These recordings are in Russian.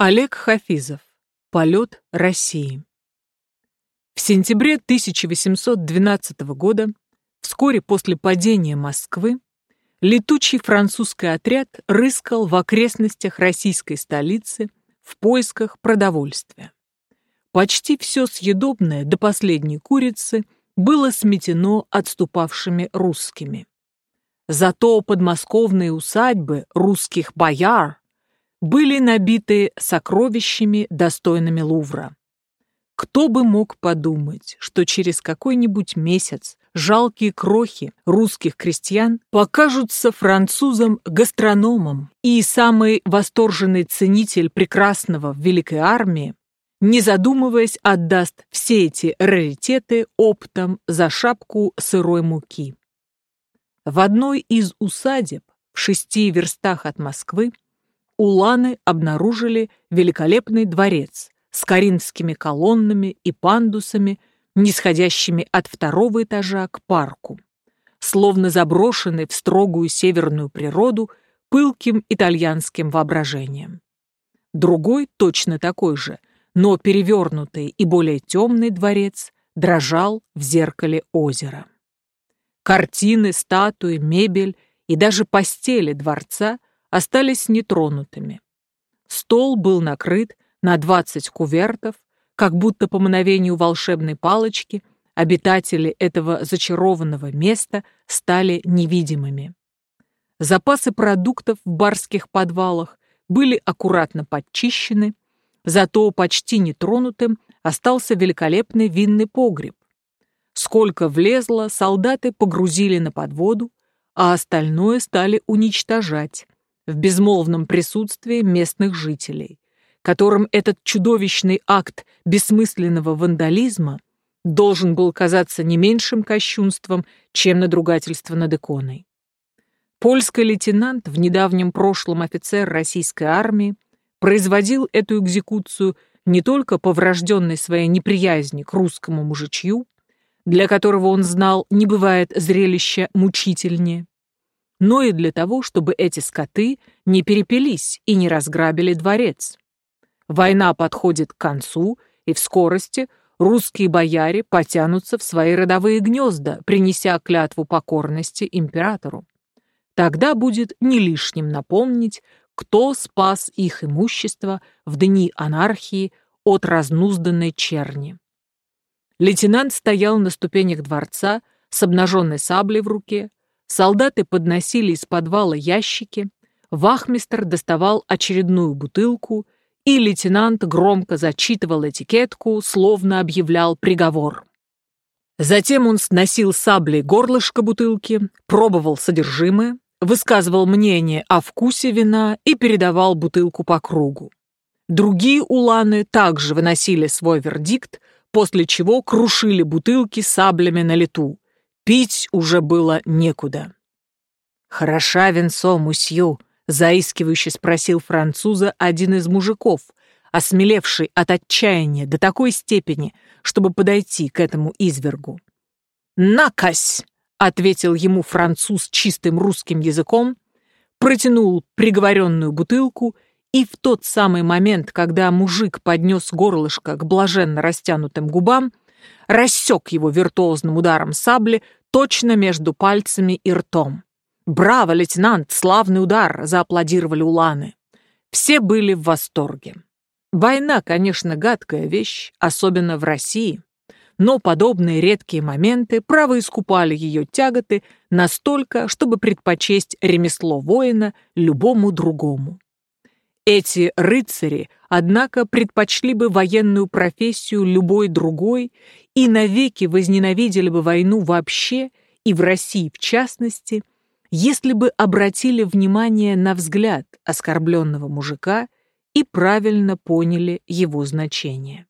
Олег Хафизов. Полет России. В сентябре 1812 года, вскоре после падения Москвы, летучий французский отряд рыскал в окрестностях российской столицы в поисках продовольствия. Почти все съедобное до последней курицы было сметено отступавшими русскими. Зато подмосковные усадьбы русских бояр были набиты сокровищами, достойными Лувра. Кто бы мог подумать, что через какой-нибудь месяц жалкие крохи русских крестьян покажутся французам-гастрономам, и самый восторженный ценитель прекрасного в Великой Армии, не задумываясь, отдаст все эти раритеты оптом за шапку сырой муки. В одной из усадеб в шести верстах от Москвы уланы обнаружили великолепный дворец с коринфскими колоннами и пандусами, нисходящими от второго этажа к парку, словно заброшенный в строгую северную природу пылким итальянским воображением. Другой, точно такой же, но перевернутый и более темный дворец дрожал в зеркале озера. Картины, статуи, мебель и даже постели дворца остались нетронутыми. Стол был накрыт на 20 кувертов, как будто по мановению волшебной палочки обитатели этого зачарованного места стали невидимыми. Запасы продуктов в барских подвалах были аккуратно подчищены, зато почти нетронутым остался великолепный винный погреб. Сколько влезло, солдаты погрузили на подводу, а остальное стали уничтожать, в безмолвном присутствии местных жителей, которым этот чудовищный акт бессмысленного вандализма должен был казаться не меньшим кощунством, чем надругательство над иконой. Польский лейтенант, в недавнем прошлом офицер российской армии, производил эту экзекуцию не только по врожденной своей неприязни к русскому мужичью, для которого он знал, не бывает зрелища мучительнее, но и для того, чтобы эти скоты не перепились и не разграбили дворец. Война подходит к концу, и в скорости русские бояре потянутся в свои родовые гнезда, принеся клятву покорности императору. Тогда будет не лишним напомнить, кто спас их имущество в дни анархии от разнузданной черни. Лейтенант стоял на ступенях дворца с обнаженной саблей в руке, Солдаты подносили из подвала ящики, вахмистр доставал очередную бутылку, и лейтенант громко зачитывал этикетку, словно объявлял приговор. Затем он сносил саблей горлышко бутылки, пробовал содержимое, высказывал мнение о вкусе вина и передавал бутылку по кругу. Другие уланы также выносили свой вердикт, после чего крушили бутылки саблями на лету, Пить уже было некуда. «Хороша венцо, мусью», — заискивающе спросил француза один из мужиков, осмелевший от отчаяния до такой степени, чтобы подойти к этому извергу. «Накась!» — ответил ему француз чистым русским языком, протянул приговоренную бутылку и в тот самый момент, когда мужик поднес горлышко к блаженно растянутым губам, рассек его виртуозным ударом сабли точно между пальцами и ртом. «Браво, лейтенант! Славный удар!» — зааплодировали уланы. Все были в восторге. Война, конечно, гадкая вещь, особенно в России, но подобные редкие моменты право искупали ее тяготы настолько, чтобы предпочесть ремесло воина любому другому. Эти рыцари, однако, предпочли бы военную профессию любой другой и навеки возненавидели бы войну вообще и в России в частности, если бы обратили внимание на взгляд оскорбленного мужика и правильно поняли его значение.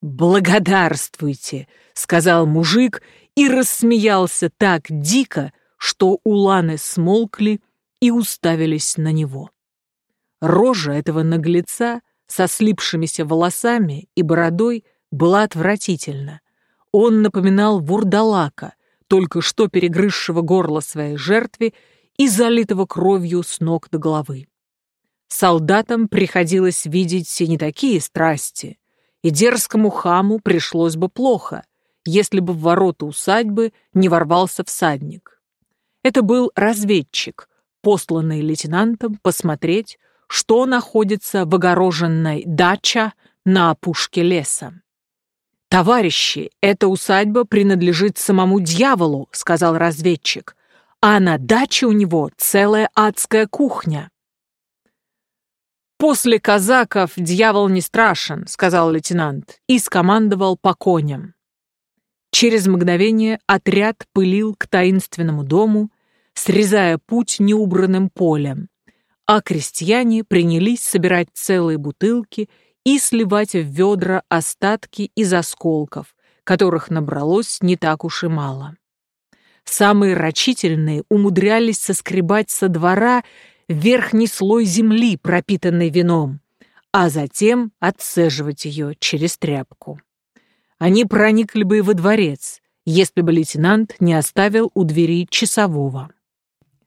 «Благодарствуйте», — сказал мужик и рассмеялся так дико, что уланы смолкли и уставились на него. Рожа этого наглеца со слипшимися волосами и бородой была отвратительна. Он напоминал вурдалака, только что перегрызшего горло своей жертве и залитого кровью с ног до головы. солдатам приходилось видеть и не такие страсти, и дерзкому хаму пришлось бы плохо, если бы в ворота усадьбы не ворвался всадник. Это был разведчик, посланный лейтенантом посмотреть, что находится в огороженной дача на опушке леса. «Товарищи, эта усадьба принадлежит самому дьяволу», — сказал разведчик, «а на даче у него целая адская кухня». «После казаков дьявол не страшен», — сказал лейтенант и скомандовал по коням. Через мгновение отряд пылил к таинственному дому, срезая путь неубранным полем, а крестьяне принялись собирать целые бутылки и сливать в ведра остатки из осколков, которых набралось не так уж и мало. Самые рачительные умудрялись соскребать со двора верхний слой земли, пропитанный вином, а затем отцеживать ее через тряпку. Они проникли бы и во дворец, если бы лейтенант не оставил у двери часового.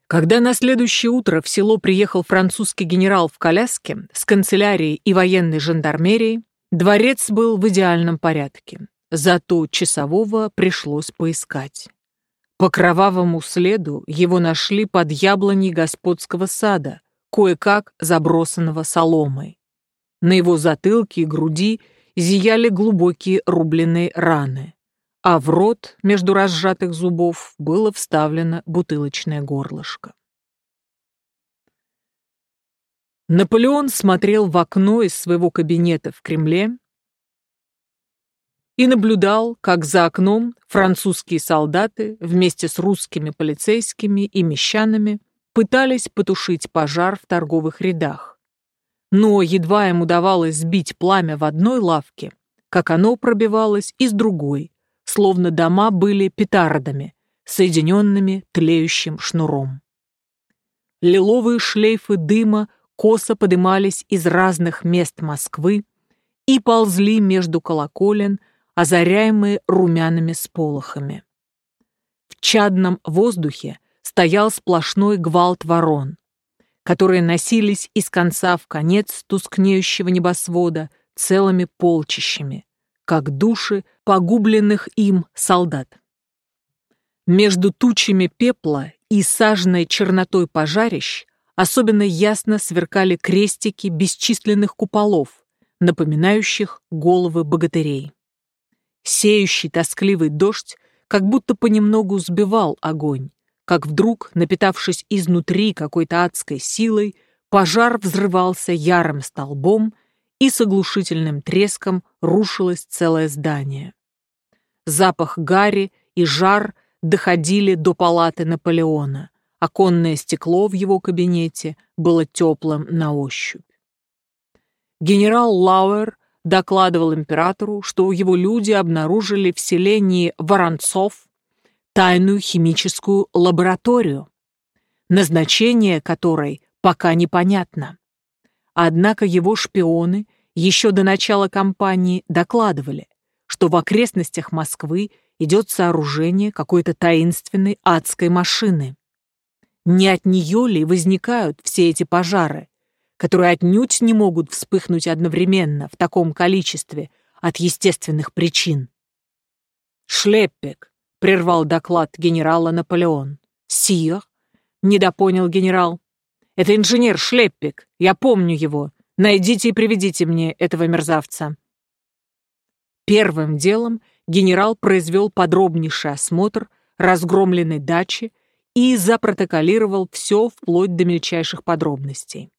Когда на следующее утро в село приехал французский генерал в коляске с канцелярией и военной жандармерией, дворец был в идеальном порядке. Зато часового пришлось поискать. По кровавому следу его нашли под яблоней господского сада, кое-как забросанного соломой. На его затылке и груди зияли глубокие рубленые раны а в рот между разжатых зубов было вставлено бутылочное горлышко. Наполеон смотрел в окно из своего кабинета в Кремле и наблюдал, как за окном французские солдаты вместе с русскими полицейскими и мещанами пытались потушить пожар в торговых рядах. Но едва им удавалось сбить пламя в одной лавке, как оно пробивалось из другой, словно дома были петардами, соединенными тлеющим шнуром. Лиловые шлейфы дыма косо подымались из разных мест Москвы и ползли между колоколен, озаряемые румяными сполохами. В чадном воздухе стоял сплошной гвалт ворон, которые носились из конца в конец тускнеющего небосвода целыми полчищами, как души погубленных им солдат. Между тучами пепла и сажной чернотой пожарищ особенно ясно сверкали крестики бесчисленных куполов, напоминающих головы богатырей. Сеющий тоскливый дождь как будто понемногу сбивал огонь, как вдруг, напитавшись изнутри какой-то адской силой, пожар взрывался ярым столбом и с оглушительным треском рушилось целое здание. Запах гари и жар доходили до палаты Наполеона. Оконное стекло в его кабинете было теплым на ощупь. Генерал Лауэр докладывал императору, что его люди обнаружили в селении Воронцов тайную химическую лабораторию, назначение которой пока непонятно. Однако его шпионы еще до начала кампании докладывали, что в окрестностях Москвы идет сооружение какой-то таинственной адской машины. Не от нее ли возникают все эти пожары, которые отнюдь не могут вспыхнуть одновременно в таком количестве от естественных причин? «Шлеппек», — прервал доклад генерала Наполеон. «Сир?» — недопонял генерал. Это инженер Шлеппик, я помню его. Найдите и приведите мне этого мерзавца». Первым делом генерал произвел подробнейший осмотр разгромленной дачи и запротоколировал все вплоть до мельчайших подробностей.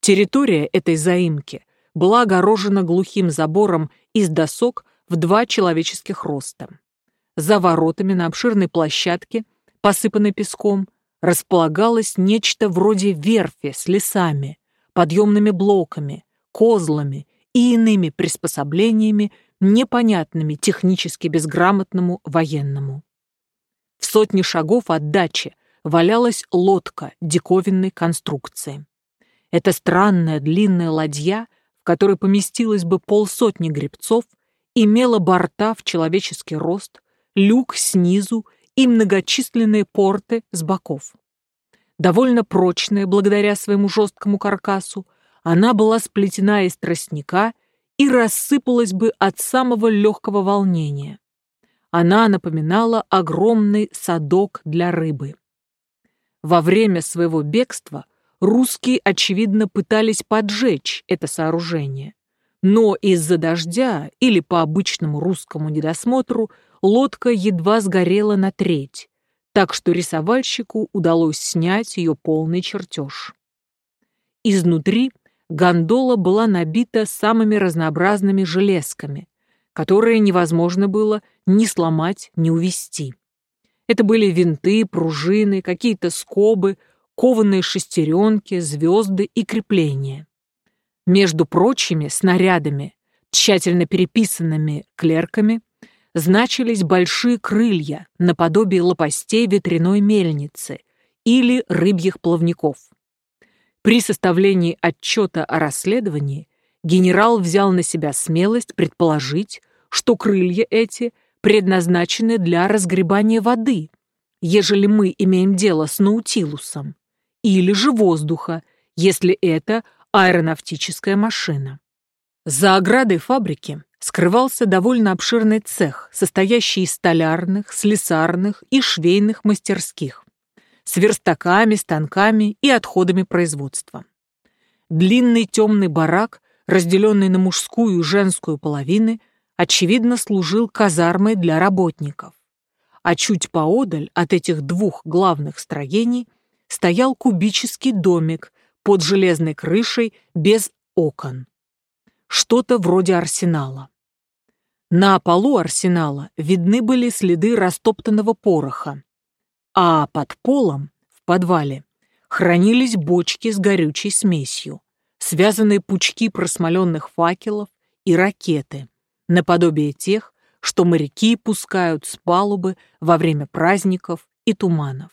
Территория этой заимки была огорожена глухим забором из досок в два человеческих роста. За воротами на обширной площадке, посыпанной песком, располагалось нечто вроде верфи с лесами, подъемными блоками, козлами и иными приспособлениями, непонятными технически безграмотному военному. В сотни шагов от дачи валялась лодка диковинной конструкции. Эта странная длинная ладья, в которой поместилось бы полсотни гребцов, имела борта в человеческий рост, люк снизу и многочисленные порты с боков. Довольно прочная благодаря своему жесткому каркасу, она была сплетена из тростника и рассыпалась бы от самого легкого волнения. Она напоминала огромный садок для рыбы. Во время своего бегства русские, очевидно, пытались поджечь это сооружение. Но из-за дождя или по обычному русскому недосмотру лодка едва сгорела на треть, так что рисовальщику удалось снять ее полный чертеж. Изнутри гондола была набита самыми разнообразными железками, которые невозможно было ни сломать, ни увести. Это были винты, пружины, какие-то скобы, кованые шестеренки, звезды и крепления. Между прочими снарядами, тщательно переписанными клерками, значились большие крылья наподобие лопастей ветряной мельницы или рыбьих плавников. При составлении отчета о расследовании генерал взял на себя смелость предположить, что крылья эти предназначены для разгребания воды, ежели мы имеем дело с Наутилусом, или же воздуха, если это аэронавтическая машина. За оградой фабрики скрывался довольно обширный цех, состоящий из столярных, слесарных и швейных мастерских, с верстаками, станками и отходами производства. Длинный темный барак, разделенный на мужскую и женскую половины, очевидно служил казармой для работников. А чуть поодаль от этих двух главных строений стоял кубический домик под железной крышей без окон. Что-то вроде арсенала. На полу арсенала видны были следы растоптанного пороха, а под полом, в подвале, хранились бочки с горючей смесью, связанные пучки просмоленных факелов и ракеты, наподобие тех, что моряки пускают с палубы во время праздников и туманов.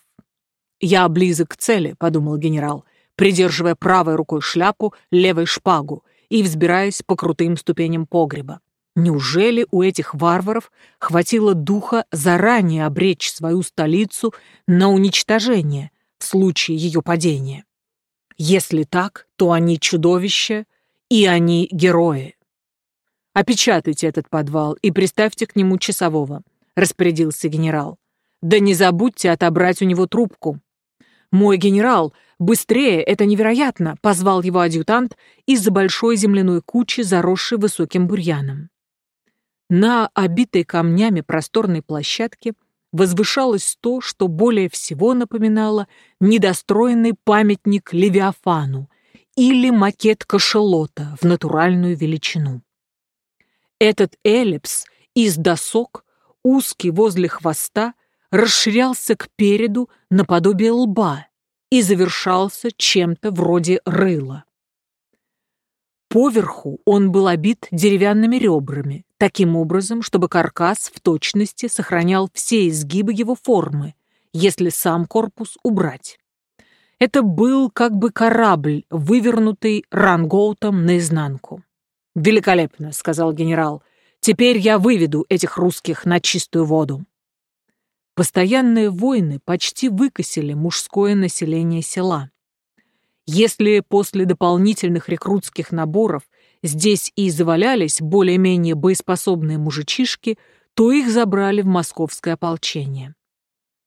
«Я близок к цели», — подумал генерал, придерживая правой рукой шляпу, левой шпагу и взбираясь по крутым ступеням погреба. Неужели у этих варваров хватило духа заранее обречь свою столицу на уничтожение в случае ее падения? Если так, то они чудовища, и они герои. «Опечатайте этот подвал и приставьте к нему часового», — распорядился генерал. «Да не забудьте отобрать у него трубку». «Мой генерал, быстрее, это невероятно!» — позвал его адъютант из-за большой земляной кучи, заросшей высоким бурьяном. На обитой камнями просторной площадке возвышалось то, что более всего напоминало недостроенный памятник Левиафану или макет кашелота в натуральную величину. Этот эллипс из досок, узкий возле хвоста, расширялся к переду наподобие лба и завершался чем-то вроде рыла. Поверху он был обит деревянными ребрами, таким образом, чтобы каркас в точности сохранял все изгибы его формы, если сам корпус убрать. Это был как бы корабль, вывернутый рангоутом наизнанку. «Великолепно», — сказал генерал. «Теперь я выведу этих русских на чистую воду». Постоянные войны почти выкосили мужское население села. Если после дополнительных рекрутских наборов здесь и завалялись более-менее боеспособные мужичишки, то их забрали в московское ополчение.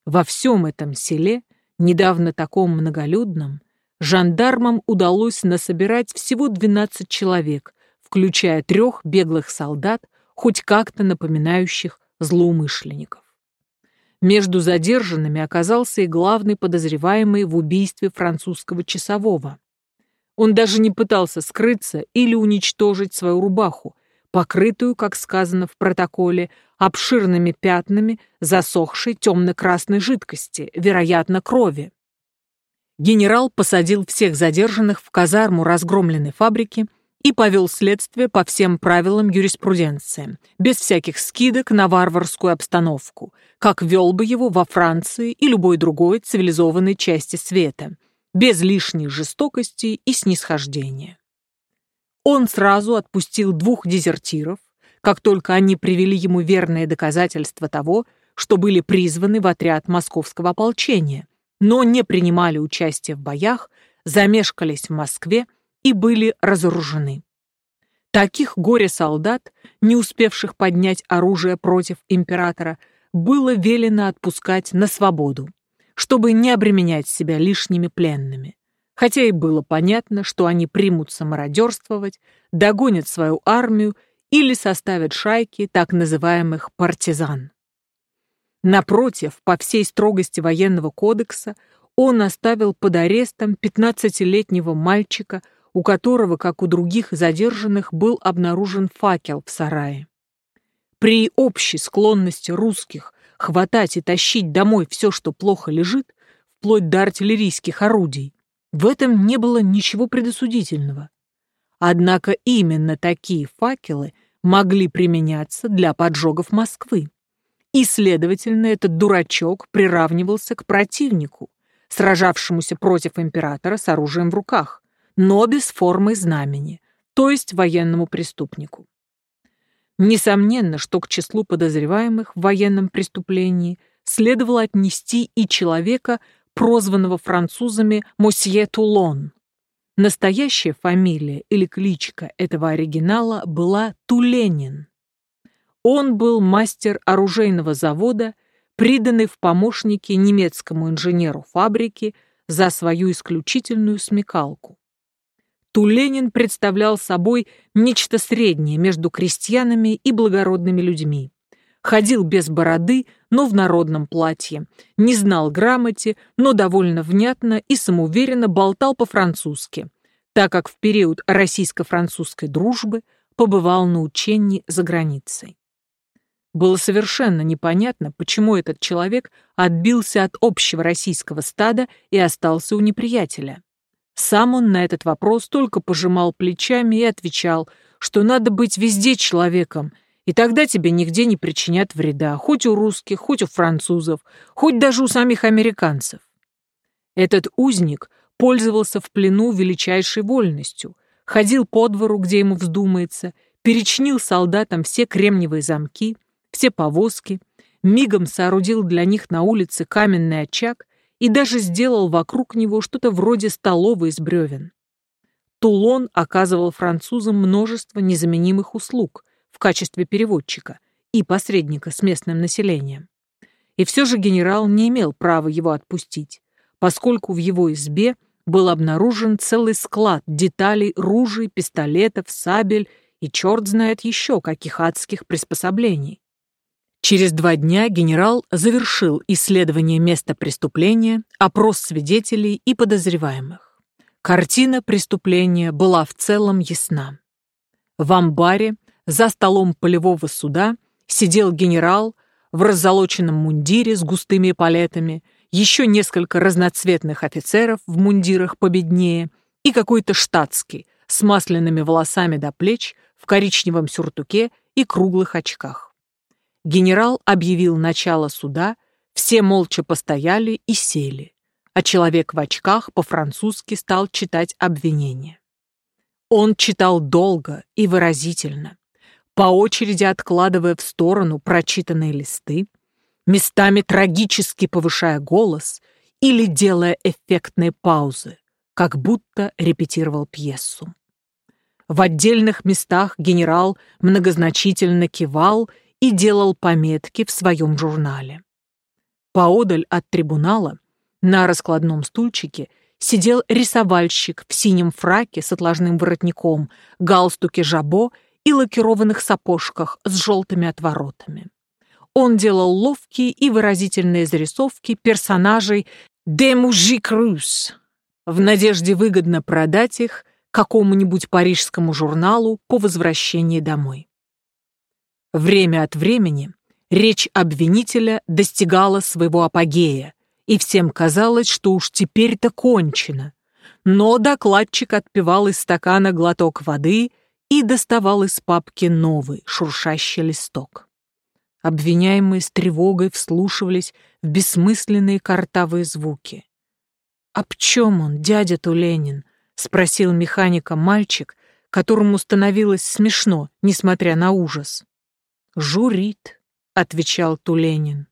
Во всем этом селе, недавно таком многолюдном, жандармам удалось насобирать всего 12 человек, включая трех беглых солдат, хоть как-то напоминающих злоумышленников. Между задержанными оказался и главный подозреваемый в убийстве французского часового. Он даже не пытался скрыться или уничтожить свою рубаху, покрытую, как сказано в протоколе, обширными пятнами засохшей темно-красной жидкости, вероятно, крови. Генерал посадил всех задержанных в казарму разгромленной фабрики и повел следствие по всем правилам юриспруденции, без всяких скидок на варварскую обстановку, как вел бы его во Франции и любой другой цивилизованной части света, без лишней жестокости и снисхождения. Он сразу отпустил двух дезертиров, как только они привели ему верное доказательство того, что были призваны в отряд московского ополчения, но не принимали участие в боях, замешкались в Москве и были разоружены. Таких горе-солдат, не успевших поднять оружие против императора, было велено отпускать на свободу, чтобы не обременять себя лишними пленными. Хотя и было понятно, что они примутся мародерствовать, догонят свою армию или составят шайки так называемых партизан. Напротив, по всей строгости военного кодекса, он оставил под арестом 15-летнего мальчика, у которого, как у других задержанных, был обнаружен факел в сарае. При общей склонности русских хватать и тащить домой все, что плохо лежит, вплоть до артиллерийских орудий, в этом не было ничего предосудительного. Однако именно такие факелы могли применяться для поджогов Москвы. И, следовательно, этот дурачок приравнивался к противнику, сражавшемуся против императора с оружием в руках, но без формы знамени, то есть военному преступнику. Несомненно, что к числу подозреваемых в военном преступлении следовало отнести и человека, прозванного французами Мосье Тулон. Настоящая фамилия или кличка этого оригинала была Туленин. Он был мастер оружейного завода, приданный в помощники немецкому инженеру фабрики за свою исключительную смекалку. Туленин представлял собой нечто среднее между крестьянами и благородными людьми. Ходил без бороды, но в народном платье, не знал грамоте, но довольно внятно и самоуверенно болтал по-французски, так как в период российско-французской дружбы побывал на учении за границей. Было совершенно непонятно, почему этот человек отбился от общего российского стада и остался у неприятеля. Сам он на этот вопрос только пожимал плечами и отвечал, что надо быть везде человеком, и тогда тебе нигде не причинят вреда, хоть у русских, хоть у французов, хоть даже у самих американцев. Этот узник пользовался в плену величайшей вольностью, ходил по двору, где ему вздумается, перечнил солдатам все кремниевые замки, все повозки, мигом соорудил для них на улице каменный очаг и даже сделал вокруг него что-то вроде столовой из бревен. Тулон оказывал французам множество незаменимых услуг в качестве переводчика и посредника с местным населением. И все же генерал не имел права его отпустить, поскольку в его избе был обнаружен целый склад деталей ружей, пистолетов, сабель и черт знает еще каких адских приспособлений. Через два дня генерал завершил исследование места преступления, опрос свидетелей и подозреваемых. Картина преступления была в целом ясна. В амбаре, за столом полевого суда, сидел генерал в раззолоченном мундире с густыми палетами, еще несколько разноцветных офицеров в мундирах победнее и какой-то штатский с масляными волосами до плеч в коричневом сюртуке и круглых очках. Генерал объявил начало суда, все молча постояли и сели, а человек в очках по-французски стал читать обвинение. Он читал долго и выразительно, по очереди откладывая в сторону прочитанные листы, местами трагически повышая голос или делая эффектные паузы, как будто репетировал пьесу. В отдельных местах генерал многозначительно кивал и делал пометки в своем журнале. Поодаль от трибунала на раскладном стульчике сидел рисовальщик в синем фраке с отложным воротником, галстуке жабо и лакированных сапожках с желтыми отворотами. Он делал ловкие и выразительные зарисовки персонажей «де мужик рус» в надежде выгодно продать их какому-нибудь парижскому журналу по возвращении домой. Время от времени речь обвинителя достигала своего апогея, и всем казалось, что уж теперь-то кончено. Но докладчик отпивал из стакана глоток воды и доставал из папки новый, шуршащий листок. Обвиняемые с тревогой вслушивались в бессмысленные картавые звуки. «Об чем он, дядя Туленин?» — спросил механика мальчик, которому становилось смешно, несмотря на ужас. «Журит», — отвечал Туленин.